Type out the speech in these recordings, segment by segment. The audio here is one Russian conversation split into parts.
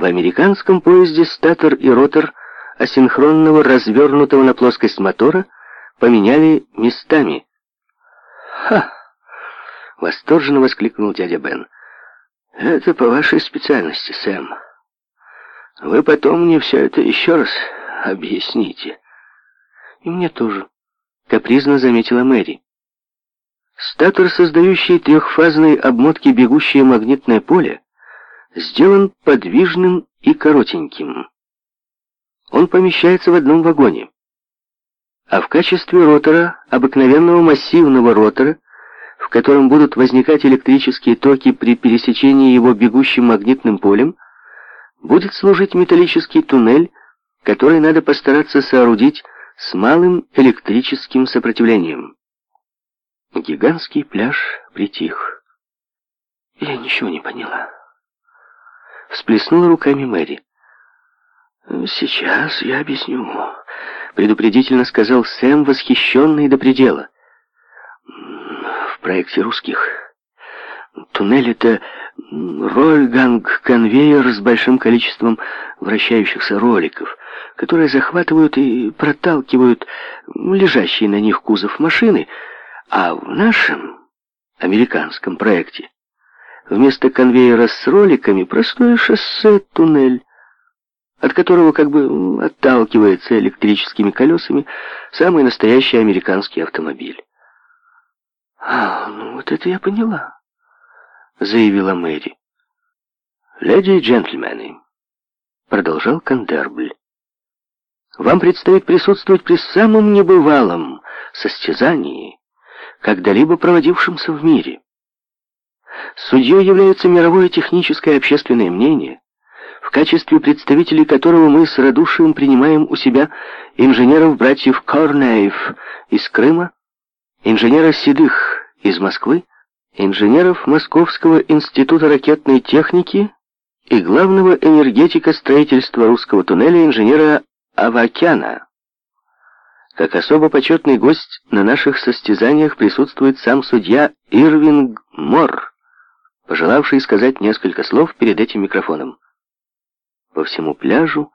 В американском поезде статор и ротор асинхронного развернутого на плоскость мотора поменяли местами. «Ха!» — восторженно воскликнул дядя Бен. «Это по вашей специальности, Сэм. Вы потом мне все это еще раз объясните». «И мне тоже», — капризно заметила Мэри. Статор, создающий трехфазные обмотки бегущее магнитное поле, сделан подвижным и коротеньким. Он помещается в одном вагоне. А в качестве ротора, обыкновенного массивного ротора, в котором будут возникать электрические токи при пересечении его бегущим магнитным полем, будет служить металлический туннель, который надо постараться соорудить с малым электрическим сопротивлением. Гигантский пляж притих. Я ничего не поняла. Всплеснула руками Мэри. «Сейчас я объясню», — предупредительно сказал Сэм, восхищенный до предела. «В проекте русских туннель — это рольганг-конвейер с большим количеством вращающихся роликов, которые захватывают и проталкивают лежащий на них кузов машины, а в нашем, американском проекте Вместо конвейера с роликами простое шоссе-туннель, от которого как бы отталкивается электрическими колесами самый настоящий американский автомобиль. «А, ну вот это я поняла», — заявила Мэри. «Леди и джентльмены», — продолжал Кандербль, — «вам предстоит присутствовать при самом небывалом состязании, когда-либо проводившемся в мире». Судьей является мировое техническое общественное мнение, в качестве представителей которого мы с радушием принимаем у себя инженеров-братьев Корнеев из Крыма, инженера Седых из Москвы, инженеров Московского института ракетной техники и главного энергетика строительства русского туннеля инженера Авакяна. Как особо почетный гость на наших состязаниях присутствует сам судья Ирвинг Морр, пожелавший сказать несколько слов перед этим микрофоном. По всему пляжу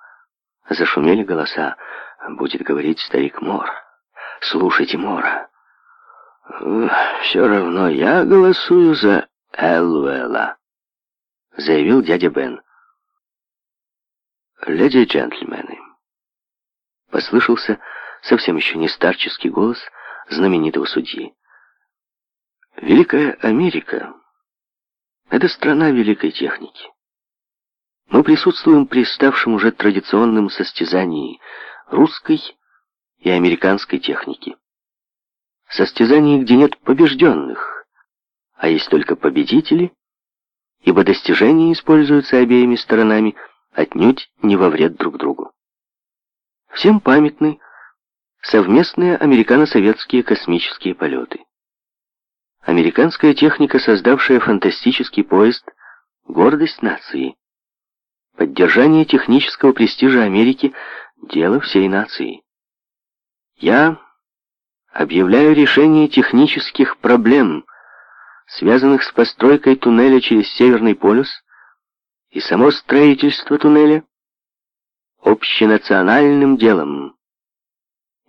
зашумели голоса. «Будет говорить старик Мор. Слушайте Мора». «Все равно я голосую за Элвелла», — заявил дядя Бен. «Леди и джентльмены», — послышался совсем еще не старческий голос знаменитого судьи. «Великая Америка...» Это страна великой техники. Мы присутствуем при ставшем уже традиционном состязании русской и американской техники. Состязании, где нет побежденных, а есть только победители, ибо достижения используются обеими сторонами отнюдь не во вред друг другу. Всем памятны совместные американо-советские космические полеты. Американская техника, создавшая фантастический поезд «Гордость нации». Поддержание технического престижа Америки – дело всей нации. Я объявляю решение технических проблем, связанных с постройкой туннеля через Северный полюс и само строительство туннеля общенациональным делом.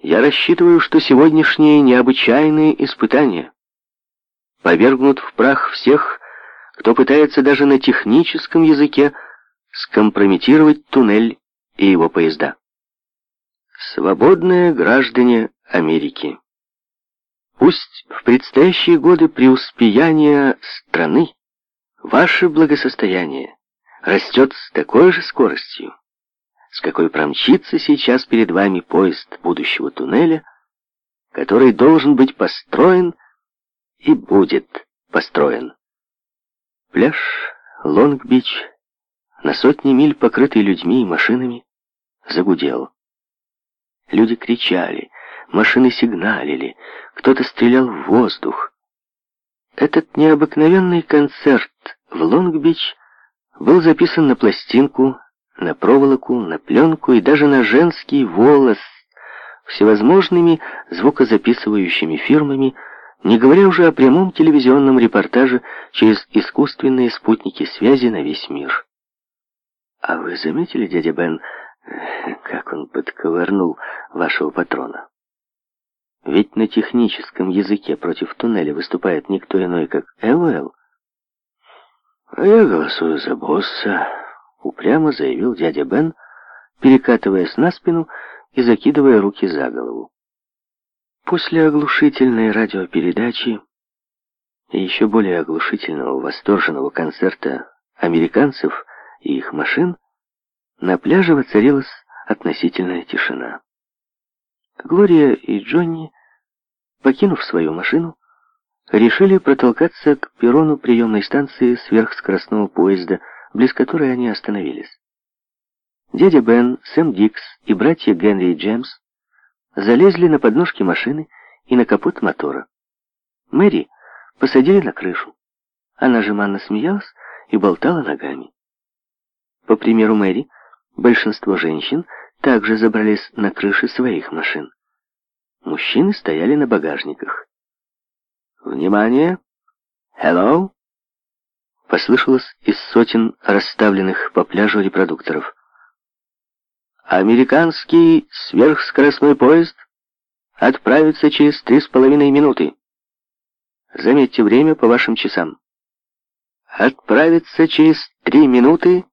Я рассчитываю, что сегодняшние необычайные испытания – повергнут в прах всех, кто пытается даже на техническом языке скомпрометировать туннель и его поезда. Свободные граждане Америки. Пусть в предстоящие годы преуспеяния страны ваше благосостояние растет с такой же скоростью, с какой промчится сейчас перед вами поезд будущего туннеля, который должен быть построен и будет построен. Пляж Лонг-Бич, на сотни миль покрытый людьми и машинами, загудел. Люди кричали, машины сигналили, кто-то стрелял в воздух. Этот необыкновенный концерт в Лонг-Бич был записан на пластинку, на проволоку, на пленку и даже на женский волос всевозможными звукозаписывающими фирмами, не говоря уже о прямом телевизионном репортаже через искусственные спутники связи на весь мир. «А вы заметили, дядя Бен, э, как он подковырнул вашего патрона?» Ведь на техническом языке против туннеля выступает никто иной, как ЛЛ. «А я голосую за босса», — упрямо заявил дядя Бен, перекатываясь на спину и закидывая руки за голову. После оглушительной радиопередачи и еще более оглушительного восторженного концерта американцев и их машин на пляже воцарилась относительная тишина. Глория и Джонни, покинув свою машину, решили протолкаться к перрону приемной станции сверхскоростного поезда, близ которой они остановились. Дядя Бен, Сэм Дикс и братья Генри и Джеймс залезли на подножки машины и на капот мотора. Мэри посадили на крышу. Она жеманно смеялась и болтала ногами. По примеру Мэри, большинство женщин также забрались на крыши своих машин. Мужчины стояли на багажниках. «Внимание! Hello!» Послышалось из сотен расставленных по пляжу репродукторов. Американский сверхскоростной поезд отправится через три с половиной минуты. Заметьте время по вашим часам. Отправится через три минуты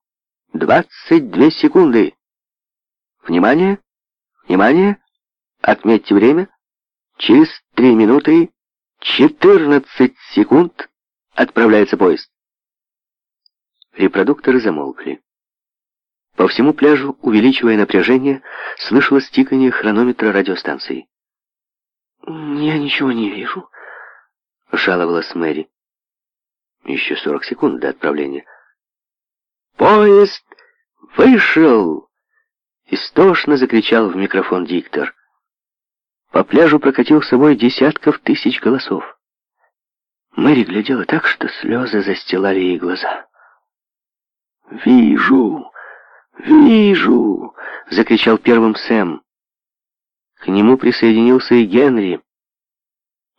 двадцать две секунды. Внимание! Внимание! Отметьте время. Через три минуты четырнадцать секунд отправляется поезд. Репродукторы замолкли. По всему пляжу, увеличивая напряжение, слышалось тиканье хронометра радиостанции. «Я ничего не вижу», — жаловалась Мэри. «Еще сорок секунд до отправления». «Поезд вышел!» — истошно закричал в микрофон диктор. По пляжу прокатил с собой десятков тысяч голосов. Мэри глядела так, что слезы застилали ей глаза. «Вижу!» «Вижу!» — закричал первым Сэм. К нему присоединился и Генри.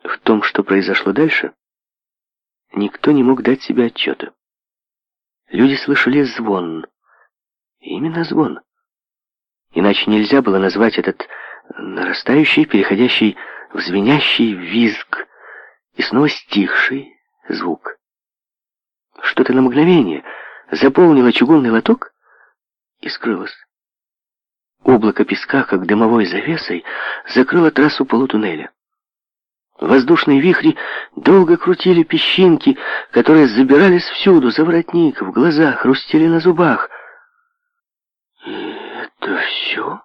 В том, что произошло дальше, никто не мог дать себе отчета. Люди слышали звон. Именно звон. Иначе нельзя было назвать этот нарастающий, переходящий в звенящий визг и снова стихший звук. Что-то на мгновение заполнило чугунный лоток, и скрылась. Облако песка, как дымовой завесой, закрыло трассу полутуннеля. Воздушные вихри долго крутили песчинки, которые забирались всюду, за воротник, в глаза, хрустели на зубах. «И это все?»